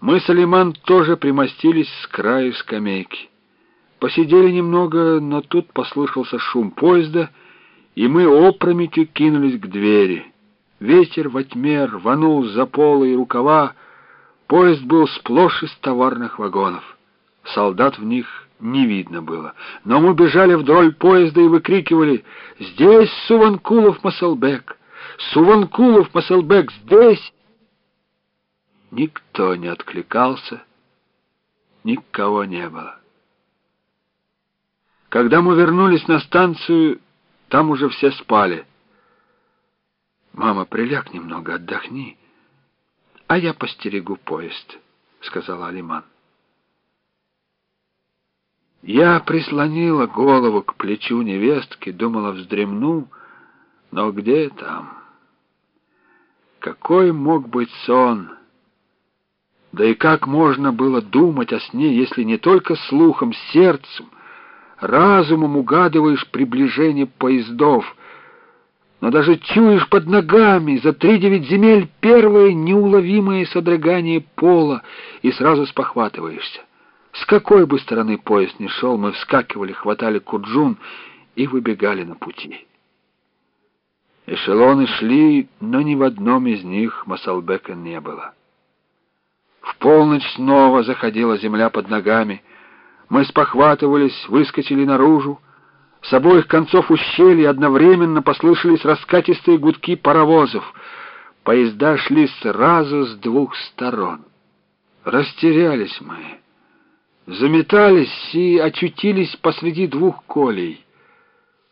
Мы с Алиман тоже примостились с краю скамейки. Посидели немного, но тут послышался шум поезда, и мы опрометью кинулись к двери. Ветер во тьме рванул за полы и рукава. Поезд был сплошь из товарных вагонов. Солдат в них не видно было. Но мы бежали вдоль поезда и выкрикивали «Здесь Суванкулов-Масалбек! Суванкулов-Масалбек здесь!» Никто не откликался, никого не было. Когда мы вернулись на станцию, там уже все спали. «Мама, приляг немного, отдохни, а я постерегу поезд», — сказала Алиман. Я прислонила голову к плечу невестки, думала, вздремну, но где там? Какой мог быть сон? Да и как можно было думать о сне, если не только слухом, сердцем, разумом угадываешь приближение поездов, но даже чуешь под ногами за три девять земель первое неуловимое содрогание пола и сразу спохватываешься. С какой бы стороны поезд ни шел, мы вскакивали, хватали курджун и выбегали на пути. Эшелоны шли, но ни в одном из них Масалбека не было. В полночь снова заходила земля под ногами. Мы спохватывались, выскочили наружу. С обоих концов ущелья одновременно послышались раскатистые гудки паровозов. Поезда шли сразу с двух сторон. Растерялись мы заметались и очутились посреди двух колей.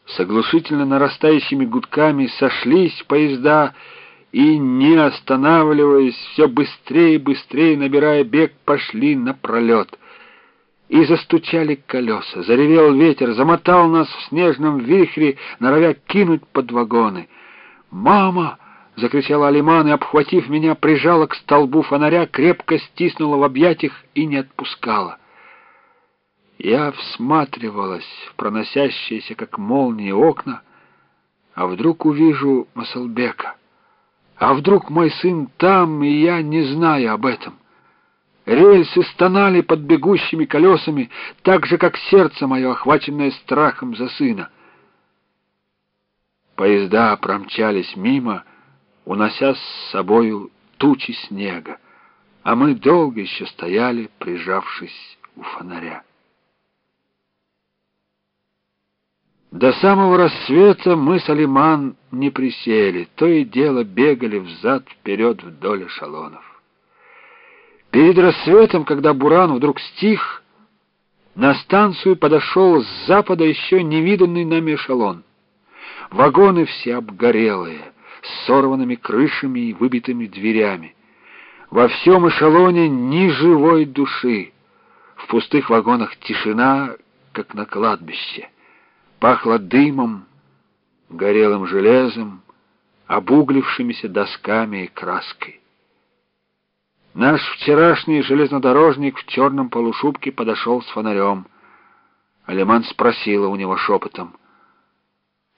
С оглушительно нарастающими гудками сошлись поезда и, не останавливаясь, все быстрее и быстрее, набирая бег, пошли напролет. И застучали колеса, заревел ветер, замотал нас в снежном вихре, норовя кинуть под вагоны. «Мама!» — закричала Алиман и, обхватив меня, прижала к столбу фонаря, крепко стиснула в объятиях и не отпускала. Я всматривалась в проносящиеся, как молнии, окна, а вдруг увижу Масалбека. А вдруг мой сын там, и я не знаю об этом. Рельсы стонали под бегущими колесами, так же, как сердце мое, охваченное страхом за сына. Поезда промчались мимо, унося с собою тучи снега, а мы долго еще стояли, прижавшись у фонаря. До самого рассвета мы с Алиман не присели, то и дело бегали взад-вперед вдоль эшелонов. Перед рассветом, когда буран вдруг стих, на станцию подошел с запада еще невиданный нами эшелон. Вагоны все обгорелые, с сорванными крышами и выбитыми дверями. Во всем эшелоне ни живой души. В пустых вагонах тишина, как на кладбище. Пахло дымом, горелым железом, обуглившимися досками и краской. Наш вчерашний железнодорожник в черном полушубке подошел с фонарем. Алиман спросила у него шепотом,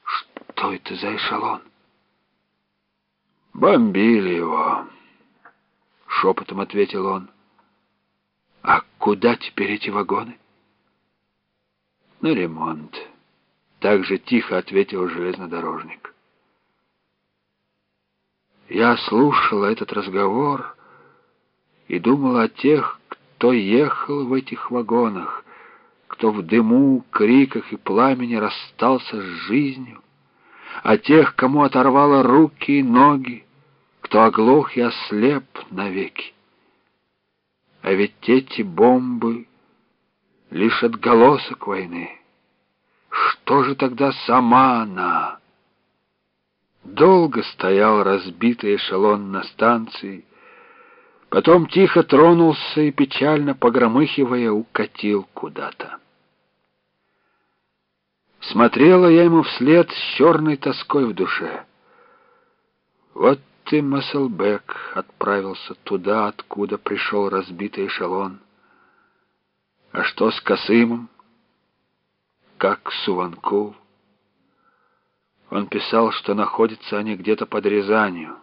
«Что это за эшелон?» «Бомбили его», — шепотом ответил он. «А куда теперь эти вагоны?» «На ремонт». Так же тихо ответил железнодорожник. Я слушала этот разговор и думала о тех, кто ехал в этих вагонах, кто в дыму, криках и пламени расстался с жизнью, о тех, кому оторвало руки и ноги, кто оглох и ослеп навеки. А ведь эти бомбы — лишь отголосок войны. Что же тогда сама она? Долго стоял разбитый эшелон на станции, потом тихо тронулся и, печально погромыхивая, укатил куда-то. Смотрела я ему вслед с черной тоской в душе. Вот ты, Масселбек, отправился туда, откуда пришел разбитый эшелон. А что с Косымом? Как Суванков. Он писал, что находятся они где-то под Рязанью.